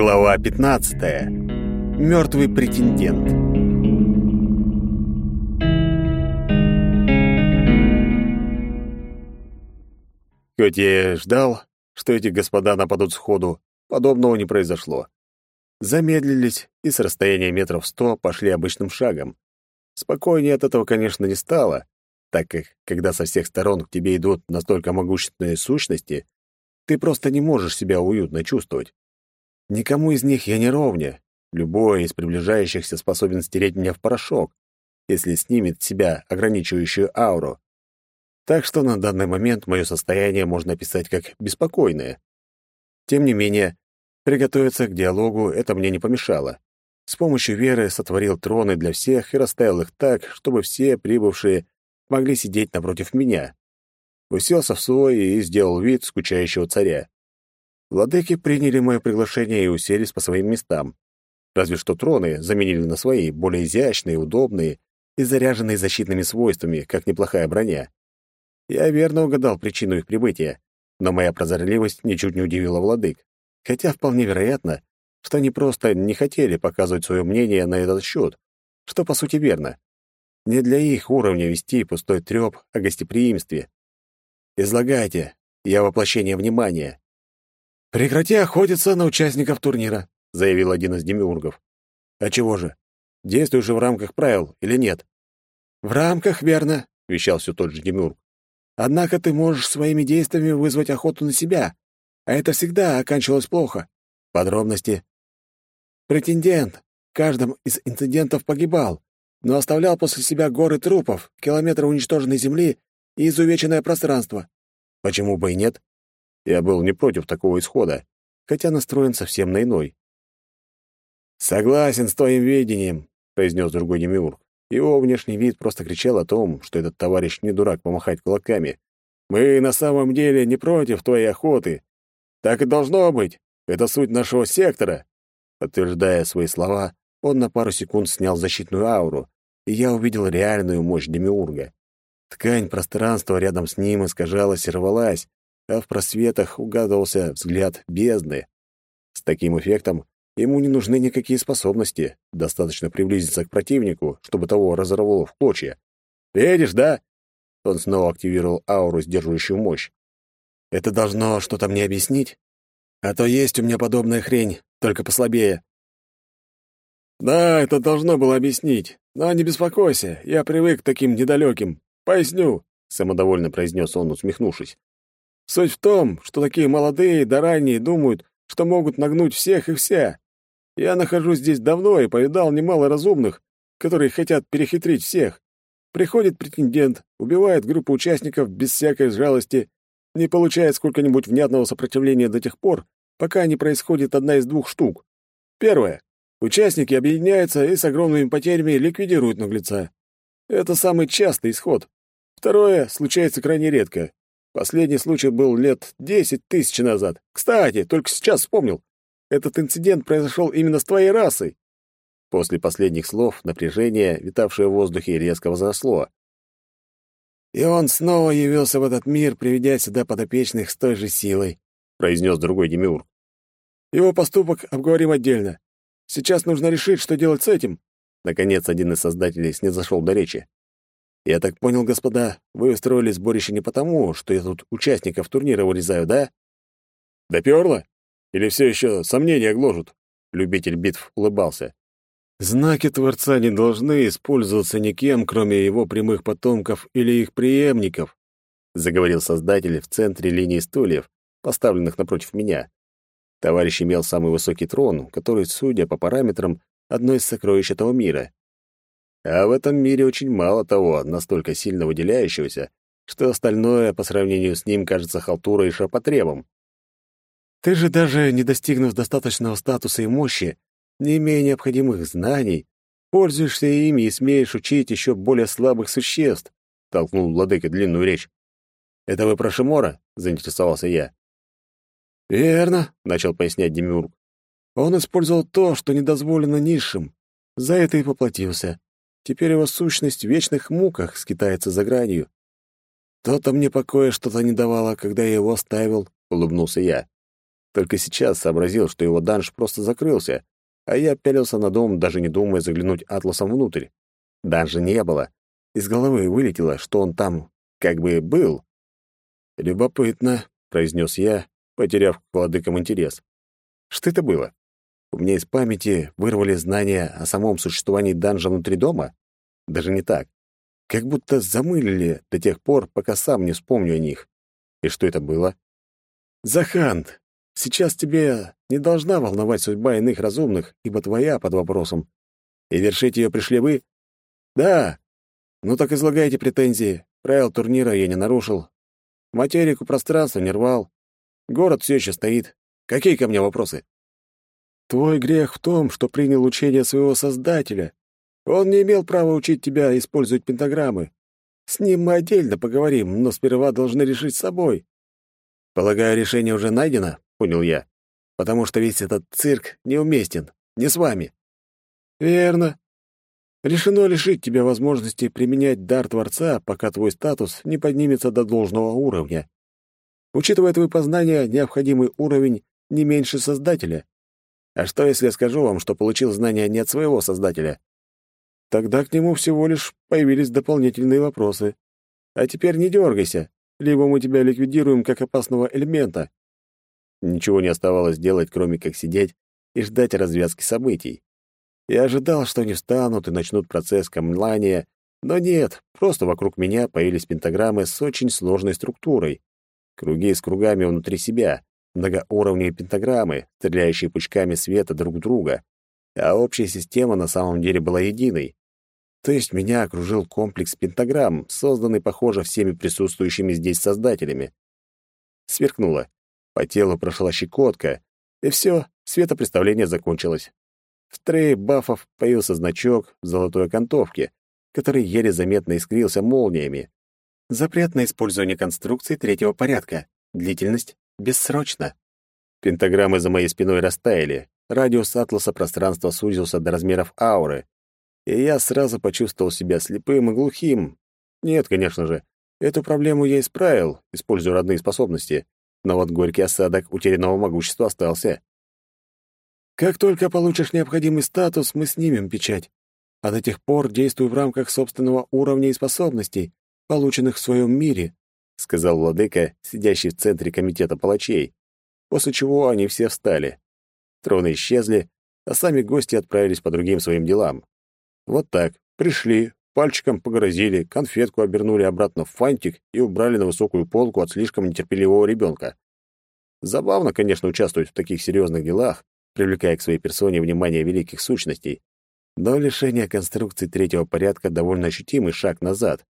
Глава 15. Мертвый претендент. Хоть я ждал, что эти господа нападут сходу, подобного не произошло. Замедлились и с расстояния метров сто пошли обычным шагом. Спокойнее от этого, конечно, не стало, так как, когда со всех сторон к тебе идут настолько могущественные сущности, ты просто не можешь себя уютно чувствовать. Никому из них я не ровня. Любой из приближающихся способен стереть меня в порошок, если снимет с себя ограничивающую ауру. Так что на данный момент мое состояние можно описать как беспокойное. Тем не менее, приготовиться к диалогу это мне не помешало. С помощью веры сотворил троны для всех и расставил их так, чтобы все прибывшие могли сидеть напротив меня. Уселся в свой и сделал вид скучающего царя. Владыки приняли мое приглашение и уселись по своим местам. Разве что троны заменили на свои, более изящные, удобные и заряженные защитными свойствами, как неплохая броня. Я верно угадал причину их прибытия, но моя прозорливость ничуть не удивила владык. Хотя вполне вероятно, что они просто не хотели показывать свое мнение на этот счет, что по сути верно. Не для их уровня вести пустой трёп о гостеприимстве. Излагайте, я воплощение внимания. «Прекрати охотиться на участников турнира», — заявил один из демиургов. «А чего же? Действуешь в рамках правил или нет?» «В рамках, верно», — вещал все тот же демиург. «Однако ты можешь своими действиями вызвать охоту на себя, а это всегда оканчивалось плохо. Подробности. Претендент в каждом из инцидентов погибал, но оставлял после себя горы трупов, километры уничтоженной земли и изувеченное пространство. Почему бы и нет? Я был не против такого исхода, хотя настроен совсем на иной. «Согласен с твоим видением», — произнес другой демиург. Его внешний вид просто кричал о том, что этот товарищ не дурак помахать кулаками. «Мы на самом деле не против твоей охоты. Так и должно быть. Это суть нашего сектора». Подтверждая свои слова, он на пару секунд снял защитную ауру, и я увидел реальную мощь демиурга. Ткань пространства рядом с ним искажалась и рвалась, а в просветах угадывался взгляд бездны. С таким эффектом ему не нужны никакие способности, достаточно приблизиться к противнику, чтобы того разорвало в клочья. «Видишь, да?» Он снова активировал ауру, сдерживающую мощь. «Это должно что-то мне объяснить? А то есть у меня подобная хрень, только послабее». «Да, это должно было объяснить. Но не беспокойся, я привык к таким недалеким. Поясню», — самодовольно произнес он, усмехнувшись. Суть в том, что такие молодые да ранние думают, что могут нагнуть всех и вся. Я нахожусь здесь давно и повидал немало разумных, которые хотят перехитрить всех. Приходит претендент, убивает группу участников без всякой жалости, не получает сколько-нибудь внятного сопротивления до тех пор, пока не происходит одна из двух штук. Первое. Участники объединяются и с огромными потерями ликвидируют наглеца. Это самый частый исход. Второе случается крайне редко. Последний случай был лет десять тысяч назад. Кстати, только сейчас вспомнил. Этот инцидент произошел именно с твоей расой. После последних слов напряжение, витавшее в воздухе, резко возросло. «И он снова явился в этот мир, приведя сюда подопечных с той же силой», — произнес другой демиург. «Его поступок обговорим отдельно. Сейчас нужно решить, что делать с этим». Наконец, один из создателей снизошел до речи. Я так понял, господа, вы устроили сборище не потому, что я тут участников турнира вырезаю, да? Допёрло? Или все еще сомнения гложут? Любитель битв улыбался. Знаки Творца не должны использоваться никем, кроме его прямых потомков или их преемников, заговорил создатель в центре линии стульев, поставленных напротив меня. Товарищ имел самый высокий трон, который, судя по параметрам, одно из сокровищ этого мира. А в этом мире очень мало того, настолько сильно выделяющегося, что остальное по сравнению с ним кажется халтурой и шапотребом. Ты же даже не достигнув достаточного статуса и мощи, не имея необходимых знаний, пользуешься ими и смеешь учить еще более слабых существ, — толкнул владыка длинную речь. «Это вы про Шимора?» — заинтересовался я. «Верно», — начал пояснять Демиург. «Он использовал то, что недозволено низшим. За это и поплатился. Теперь его сущность в вечных муках скитается за гранью. То-то мне покоя что-то не давало, когда я его оставил, — улыбнулся я. Только сейчас сообразил, что его данж просто закрылся, а я пялился на дом, даже не думая заглянуть атласом внутрь. Данжа не было. Из головы вылетело, что он там как бы был. «Любопытно», — произнес я, потеряв к владыкам интерес. «Что это было? У меня из памяти вырвали знания о самом существовании данжа внутри дома? Даже не так. Как будто замылили до тех пор, пока сам не вспомню о них. И что это было? «Захант, сейчас тебе не должна волновать судьба иных разумных, ибо твоя под вопросом. И вершить ее пришли вы? Да. Ну так излагайте претензии. Правил турнира я не нарушил. Материку пространства не рвал. Город все еще стоит. Какие ко мне вопросы? Твой грех в том, что принял учение своего Создателя. Он не имел права учить тебя использовать пентаграммы. С ним мы отдельно поговорим, но сперва должны решить с собой. Полагаю, решение уже найдено, понял я, потому что весь этот цирк неуместен, не с вами. Верно. Решено лишить тебя возможности применять дар Творца, пока твой статус не поднимется до должного уровня. Учитывая твои познания, необходимый уровень не меньше Создателя. А что, если я скажу вам, что получил знания не от своего Создателя? Тогда к нему всего лишь появились дополнительные вопросы. А теперь не дергайся, либо мы тебя ликвидируем как опасного элемента. Ничего не оставалось делать, кроме как сидеть и ждать развязки событий. Я ожидал, что они встанут и начнут процесс камлания, но нет, просто вокруг меня появились пентаграммы с очень сложной структурой. Круги с кругами внутри себя, многоуровневые пентаграммы, стреляющие пучками света друг в друга. А общая система на самом деле была единой. То есть меня окружил комплекс пентаграмм, созданный, похоже, всеми присутствующими здесь создателями. Сверкнуло. По телу прошла щекотка, и все, светопредставление закончилось. В трее бафов появился значок в золотой окантовке, который еле заметно искрился молниями. Запрет на использование конструкций третьего порядка. Длительность Бессрочно. Пентаграммы за моей спиной растаяли. Радиус атласа пространства сузился до размеров ауры. И я сразу почувствовал себя слепым и глухим. Нет, конечно же, эту проблему я исправил, используя родные способности. Но вот горький осадок утерянного могущества остался. Как только получишь необходимый статус, мы снимем печать. А до тех пор действуй в рамках собственного уровня и способностей, полученных в своем мире, — сказал владыка, сидящий в центре комитета палачей, после чего они все встали. Троны исчезли, а сами гости отправились по другим своим делам. Вот так, пришли, пальчиком погрозили, конфетку обернули обратно в фантик и убрали на высокую полку от слишком нетерпеливого ребенка. Забавно, конечно, участвовать в таких серьезных делах, привлекая к своей персоне внимание великих сущностей, но лишение конструкции третьего порядка довольно ощутимый шаг назад.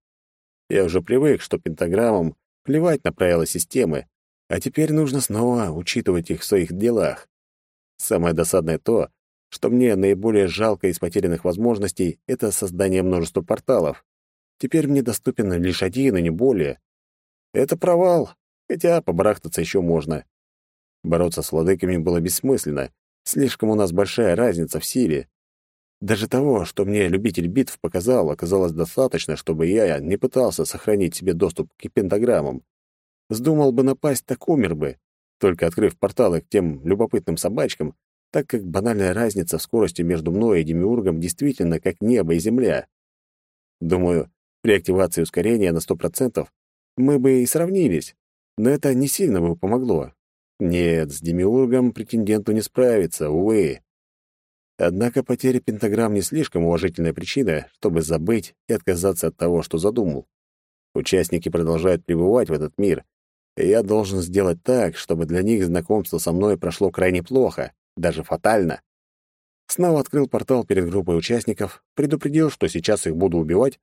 Я уже привык, что пентаграммам плевать на правила системы, а теперь нужно снова учитывать их в своих делах. Самое досадное то, что мне наиболее жалко из потерянных возможностей — это создание множества порталов. Теперь мне доступен лишь один, и не более. Это провал, хотя побарахтаться еще можно. Бороться с владыками было бессмысленно, слишком у нас большая разница в силе. Даже того, что мне любитель битв показал, оказалось достаточно, чтобы я не пытался сохранить себе доступ к пентаграммам. Сдумал бы напасть, так умер бы, только открыв порталы к тем любопытным собачкам, так как банальная разница в скорости между мной и Демиургом действительно как небо и земля. Думаю, при активации ускорения на 100% мы бы и сравнились, но это не сильно бы помогло. Нет, с Демиургом претенденту не справиться, увы. Однако потеря пентаграмм не слишком уважительная причина, чтобы забыть и отказаться от того, что задумал. Участники продолжают пребывать в этот мир, и я должен сделать так, чтобы для них знакомство со мной прошло крайне плохо, даже фатально. Снова открыл портал перед группой участников, предупредил, что сейчас их буду убивать,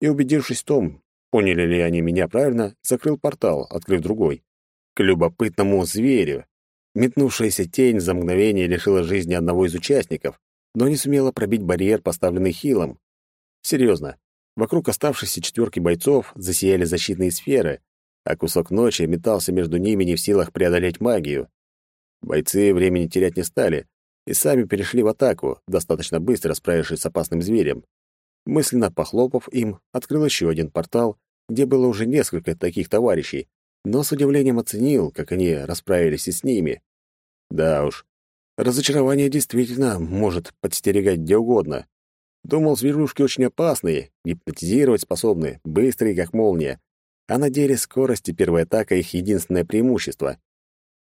и, убедившись в том, поняли ли они меня правильно, закрыл портал, открыв другой. К любопытному зверю, Метнувшаяся тень за мгновение лишила жизни одного из участников, но не сумела пробить барьер, поставленный Хилом. Серьезно, вокруг оставшейся четверки бойцов засияли защитные сферы, а кусок ночи метался между ними не в силах преодолеть магию. Бойцы времени терять не стали и сами перешли в атаку, достаточно быстро справившись с опасным зверем. Мысленно похлопав им, открыл еще один портал, где было уже несколько таких товарищей, но с удивлением оценил, как они расправились и с ними. Да уж, разочарование действительно может подстерегать где угодно. Думал, зверушки очень опасные, гипнотизировать способны, быстрые, как молния. А на деле скорость и первая атака — их единственное преимущество.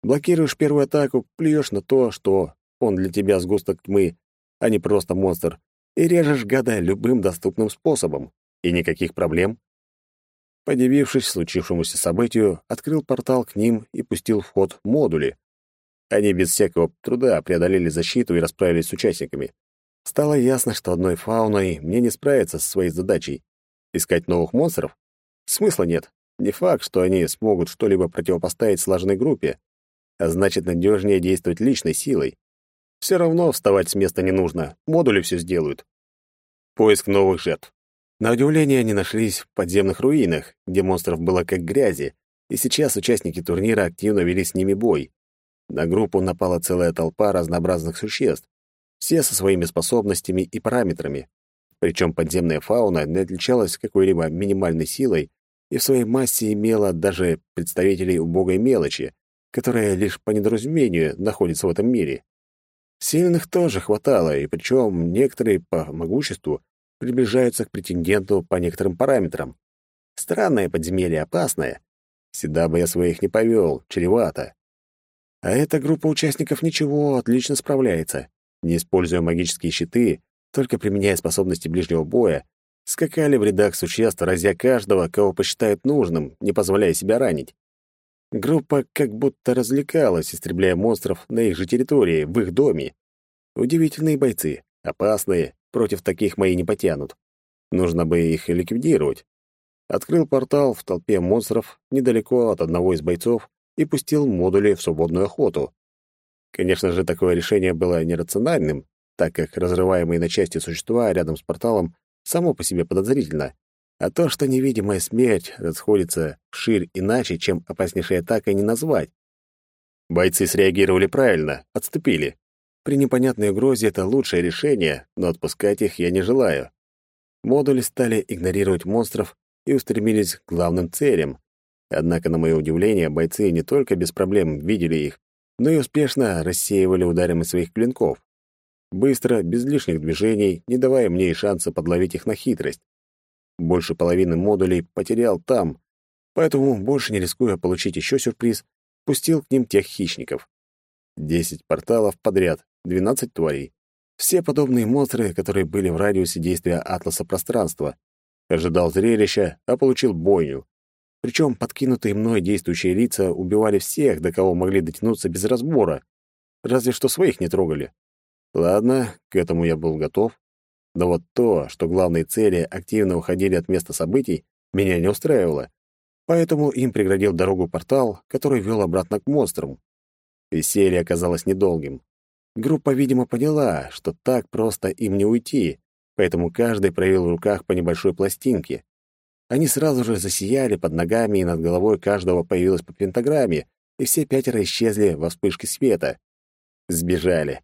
Блокируешь первую атаку, плюешь на то, что он для тебя сгусток тьмы, а не просто монстр, и режешь гада любым доступным способом. И никаких проблем. Подивившись случившемуся событию, открыл портал к ним и пустил в ход модули. Они без всякого труда преодолели защиту и расправились с участниками. Стало ясно, что одной фауной мне не справиться со своей задачей. Искать новых монстров? Смысла нет. Не факт, что они смогут что-либо противопоставить слаженной группе, а значит, надежнее действовать личной силой. Все равно вставать с места не нужно, модули все сделают. Поиск новых жертв. На удивление, они нашлись в подземных руинах, где монстров было как грязи, и сейчас участники турнира активно вели с ними бой. На группу напала целая толпа разнообразных существ, все со своими способностями и параметрами. Причем подземная фауна не отличалась какой-либо минимальной силой и в своей массе имела даже представителей убогой мелочи, которая лишь по недоразумению находится в этом мире. Сильных тоже хватало, и причем некоторые по могуществу приближаются к претенденту по некоторым параметрам. Странное подземелье, опасное. Сюда бы я своих не повел, чревато. А эта группа участников ничего, отлично справляется. Не используя магические щиты, только применяя способности ближнего боя, скакали в рядах существ, разя каждого, кого посчитают нужным, не позволяя себя ранить. Группа как будто развлекалась, истребляя монстров на их же территории, в их доме. Удивительные бойцы, опасные, против таких мои не потянут. Нужно бы их ликвидировать. Открыл портал в толпе монстров недалеко от одного из бойцов и пустил модули в свободную охоту. Конечно же, такое решение было нерациональным, так как разрываемые на части существа рядом с порталом само по себе подозрительно, а то, что невидимая смерть расходится вширь иначе, чем опаснейшей атакой не назвать. Бойцы среагировали правильно, отступили. При непонятной угрозе это лучшее решение, но отпускать их я не желаю. Модули стали игнорировать монстров и устремились к главным целям. Однако, на мое удивление, бойцы не только без проблем видели их, но и успешно рассеивали ударами своих клинков. Быстро, без лишних движений, не давая мне и шанса подловить их на хитрость. Больше половины модулей потерял там, поэтому, больше не рискуя получить еще сюрприз, пустил к ним тех хищников. Десять порталов подряд, двенадцать тварей. Все подобные монстры, которые были в радиусе действия атласа пространства. Ожидал зрелища, а получил бойню. Причем подкинутые мной действующие лица убивали всех, до кого могли дотянуться без разбора. Разве что своих не трогали. Ладно, к этому я был готов. Но вот то, что главные цели активно уходили от места событий, меня не устраивало. Поэтому им преградил дорогу портал, который вел обратно к монстрам. Веселье оказалось недолгим. Группа, видимо, поняла, что так просто им не уйти, поэтому каждый проявил в руках по небольшой пластинке. Они сразу же засияли под ногами, и над головой каждого появилась по пентаграмме, и все пятеро исчезли во вспышке света. Сбежали.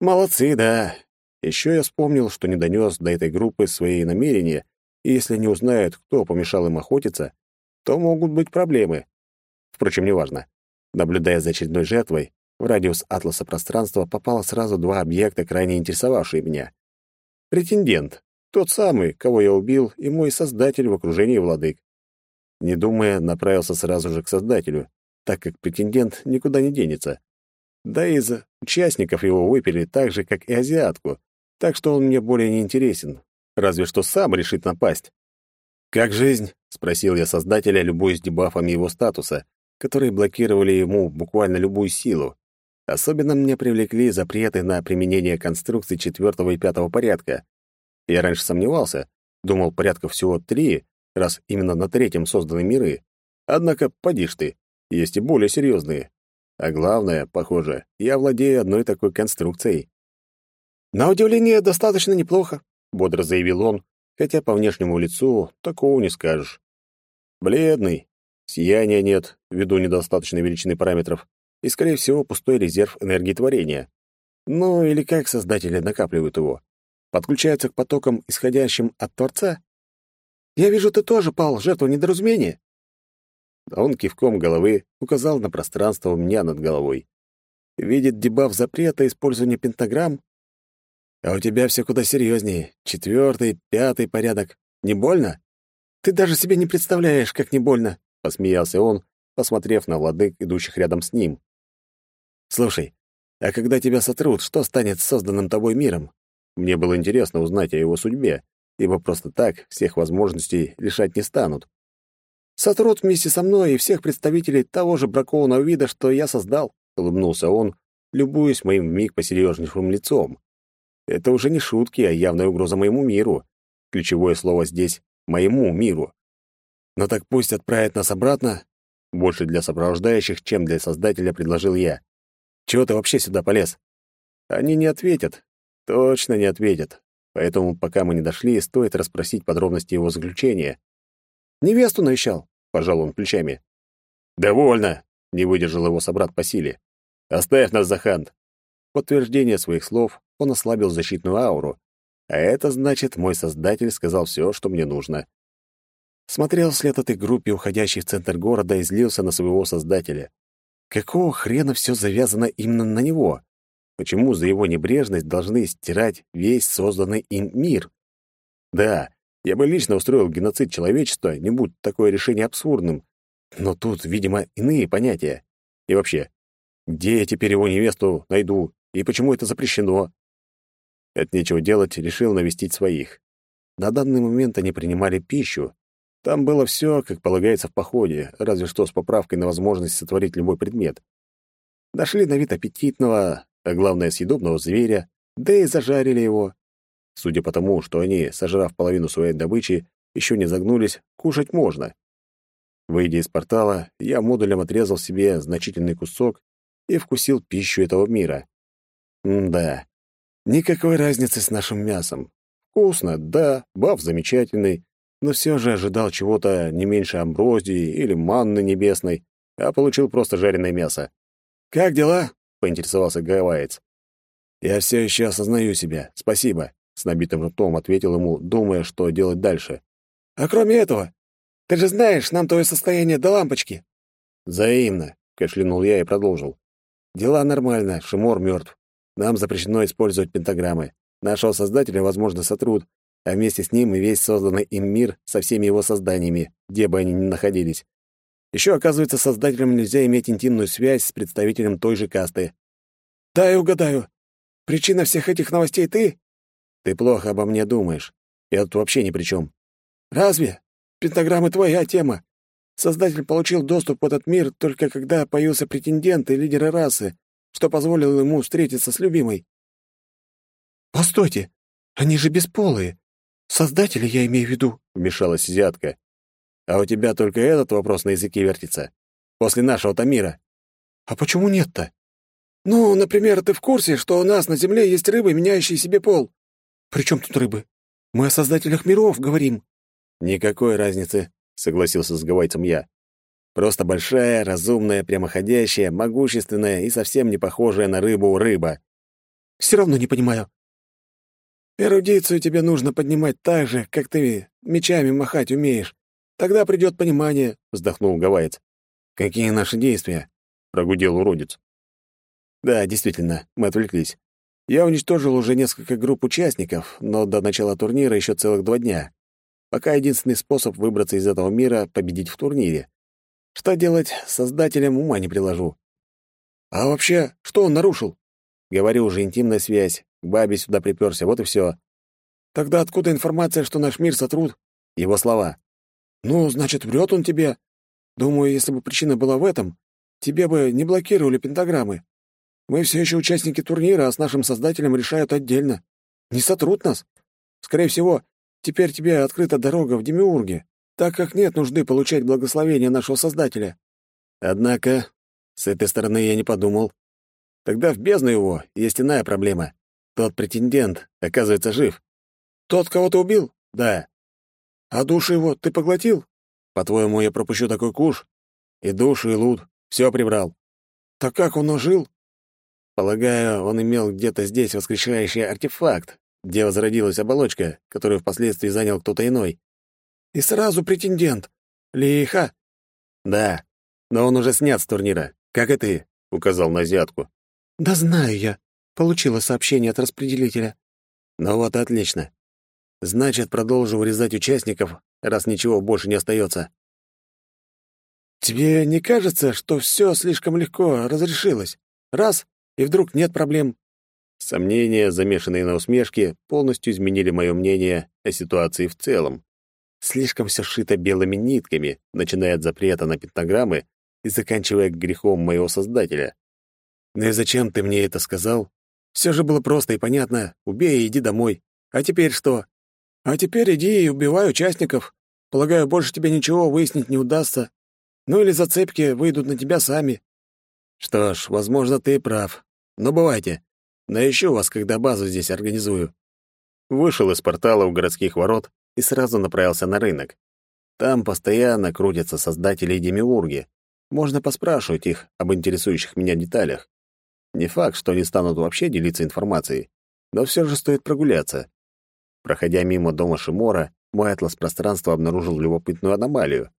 Молодцы, да. Еще я вспомнил, что не донес до этой группы свои намерения, и если не узнают, кто помешал им охотиться, то могут быть проблемы. Впрочем, неважно. Наблюдая за очередной жертвой, в радиус атласа пространства попало сразу два объекта, крайне интересовавшие меня. Претендент, тот самый, кого я убил, и мой создатель в окружении владык. Не думая, направился сразу же к создателю, так как претендент никуда не денется. Да и из участников его выпили так же, как и азиатку, так что он мне более не интересен, разве что сам решит напасть. «Как жизнь?» — спросил я создателя, любуясь дебафами его статуса, которые блокировали ему буквально любую силу. Особенно меня привлекли запреты на применение конструкций четвертого и пятого порядка. Я раньше сомневался, думал, порядка всего три, раз именно на третьем созданы миры. Однако, поди ж ты, есть и более серьезные. А главное, похоже, я владею одной такой конструкцией. «На удивление, достаточно неплохо», — бодро заявил он, хотя по внешнему лицу такого не скажешь. Бледный, сияния нет, ввиду недостаточной величины параметров, и, скорее всего, пустой резерв энергии творения. Ну, или как создатели накапливают его? Подключаются к потокам, исходящим от Творца? Я вижу, ты тоже пал жертву недоразумения. Он кивком головы указал на пространство у меня над головой. видит дебаф запрета использования пентаграмм. А у тебя все куда серьезнее. Четвертый, пятый порядок. Не больно? Ты даже себе не представляешь, как не больно, посмеялся он, посмотрев на владык, идущих рядом с ним. Слушай, а когда тебя сотрут, что станет с созданным тобой миром? Мне было интересно узнать о его судьбе, ибо просто так всех возможностей лишать не станут. Сотрут вместе со мной и всех представителей того же бракованного вида, что я создал, улыбнулся он, любуясь моим вмиг посерьезнейшим лицом. Это уже не шутки, а явная угроза моему миру. Ключевое слово здесь — моему миру. Но так пусть отправят нас обратно. Больше для сопровождающих, чем для создателя, предложил я. Чего ты вообще сюда полез? Они не ответят. Точно не ответят. Поэтому, пока мы не дошли, стоит расспросить подробности его заключения. «Невесту навещал», — пожал он плечами. «Довольно», — не выдержал его собрат по силе. «Оставь нас, Захант». В подтверждение своих слов он ослабил защитную ауру, а это значит, мой создатель сказал все, что мне нужно. Смотрел вслед этой группе, уходящей в центр города, и злился на своего создателя. Какого хрена все завязано именно на него? Почему за его небрежность должны стирать весь созданный им мир? Да, я бы лично устроил геноцид человечества, не будь такое решение абсурдным. Но тут, видимо, иные понятия. И вообще, где я теперь его невесту найду, и почему это запрещено? От нечего делать, решил навестить своих. На данный момент они принимали пищу, там было все, как полагается в походе, разве что с поправкой на возможность сотворить любой предмет. Нашли на вид аппетитного, а главное, съедобного зверя, да и зажарили его. Судя по тому, что они, сожрав половину своей добычи, еще не загнулись, кушать можно. Выйдя из портала, я модулем отрезал себе значительный кусок и вкусил пищу этого мира. М да, никакой разницы с нашим мясом. Вкусно, да, баф замечательный, но все же ожидал чего-то не меньше амброзии или манны небесной, а получил просто жареное мясо. «Как дела?» — поинтересовался гавайец. «Я все еще осознаю себя. Спасибо», — с набитым ртом ответил ему, думая, что делать дальше. «А кроме этого, ты же знаешь, нам твое состояние до лампочки». «Взаимно», — кашлянул я и продолжил. «Дела нормально, Шимор мертв. Нам запрещено использовать пентаграммы. Нашего создателя, возможно, сотрут, а вместе с ним и весь созданный им мир со всеми его созданиями, где бы они ни находились. Еще, оказывается, создателям нельзя иметь интимную связь с представителем той же касты. «Дай угадаю. Причина всех этих новостей ты?» «Ты плохо обо мне думаешь. Я тут вообще ни при чем». «Разве? Пентаграммы твоя тема. Создатель получил доступ в этот мир только когда появился претендент и лидеры расы, что позволило ему встретиться с любимой». «Постойте, они же бесполые. Создателя я имею в виду», — вмешалась азиатка. «А у тебя только этот вопрос на языке вертится? После нашего-то мира?» «А почему нет-то?» «Ну, например, ты в курсе, что у нас на Земле есть рыбы, меняющие себе пол?» «При чем тут рыбы? Мы о создателях миров говорим». «Никакой разницы», — согласился с гавайцем я. «Просто большая, разумная, прямоходящая, могущественная и совсем не похожая на рыбу рыба». «Все равно не понимаю. Эрудицию тебе нужно поднимать так же, как ты мечами махать умеешь. Тогда придет понимание», — вздохнул Гавайец. «Какие наши действия?» — прогудел уродец. «Да, действительно, мы отвлеклись. Я уничтожил уже несколько групп участников, но до начала турнира еще целых два дня. Пока единственный способ выбраться из этого мира — победить в турнире. Что делать, создателям ума не приложу. А вообще, что он нарушил? Говорю уже, интимная связь, к бабе сюда приперся, вот и все. Тогда откуда информация, что наш мир сотрут? Его слова. Ну, значит, врет он тебе. Думаю, если бы причина была в этом, тебе бы не блокировали пентаграммы. Мы все еще участники турнира, а с нашим создателем решают отдельно. Не сотрут нас. Скорее всего, теперь тебе открыта дорога в Демиурге, так как нет нужды получать благословение нашего создателя. Однако, с этой стороны я не подумал. Тогда в бездну его есть иная проблема. Тот претендент, оказывается, жив. Тот, кого ты убил? Да. А душу его ты поглотил? По-твоему, я пропущу такой куш? И душу, и лут. Все прибрал. Так как он ожил? Полагаю, он имел где-то здесь воскрешающий артефакт, где возродилась оболочка, которую впоследствии занял кто-то иной. И сразу претендент. Лиха. Да, но он уже снят с турнира, как и ты, указал на азиатку. «Да знаю я. Получила сообщение от распределителя». «Ну вот отлично. Значит, продолжу вырезать участников, раз ничего больше не остается. «Тебе не кажется, что все слишком легко разрешилось? Раз — и вдруг нет проблем?» Сомнения, замешанные на усмешке, полностью изменили мое мнение о ситуации в целом. Слишком все шито белыми нитками, начиная от запрета на пентаграммы и заканчивая грехом моего создателя. «Ну и зачем ты мне это сказал? Все же было просто и понятно. Убей и иди домой. А теперь что?» «А теперь иди и убивай участников. Полагаю, больше тебе ничего выяснить не удастся. Ну или зацепки выйдут на тебя сами». «Что ж, возможно, ты прав. Но бывайте. Наищу вас, когда базу здесь организую». Вышел из портала у городских ворот и сразу направился на рынок. Там постоянно крутятся создатели и демиурги. Можно поспрашивать их об интересующих меня деталях. Не факт, что они станут вообще делиться информацией, но все же стоит прогуляться. Проходя мимо дома Шимора, мой атлас пространства обнаружил любопытную аномалию.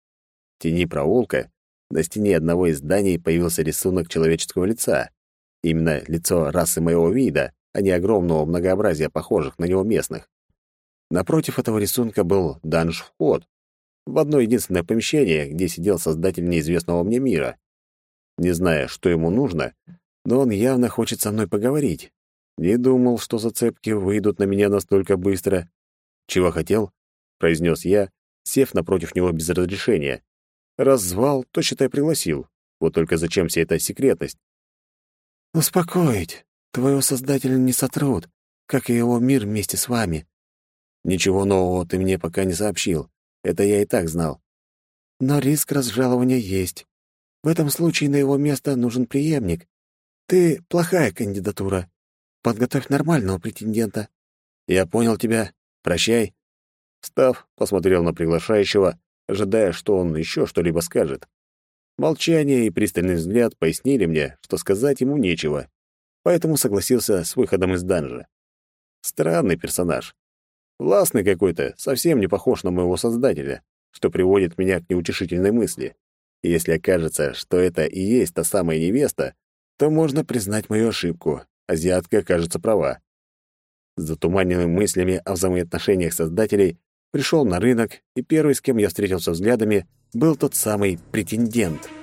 В тени проулка на стене одного из зданий появился рисунок человеческого лица. Именно лицо расы моего вида, а не огромного многообразия похожих на него местных. Напротив этого рисунка был данж-вход в одно единственное помещение, где сидел создатель неизвестного мне мира. Не зная, что ему нужно, но он явно хочет со мной поговорить. Не думал, что зацепки выйдут на меня настолько быстро. «Чего хотел?» — произнес я, сев напротив него без разрешения. Раз звал, то, считай, пригласил. Вот только зачем вся эта секретность? «Успокоить. Твоего создателя не сотрут, как и его мир вместе с вами». «Ничего нового ты мне пока не сообщил. Это я и так знал». «Но риск разжалования есть. В этом случае на его место нужен преемник. Ты плохая кандидатура. Подготовь нормального претендента. Я понял тебя. Прощай. Став посмотрел на приглашающего, ожидая, что он еще что-либо скажет. Молчание и пристальный взгляд пояснили мне, что сказать ему нечего, поэтому согласился с выходом из данжа. Странный персонаж. Властный какой-то, совсем не похож на моего создателя, что приводит меня к неутешительной мысли. Если окажется, что это и есть та самая невеста, то можно признать мою ошибку, азиатка, кажется, права. С затуманенными мыслями о взаимоотношениях создателей пришел на рынок, и первый, с кем я встретился взглядами, был тот самый претендент —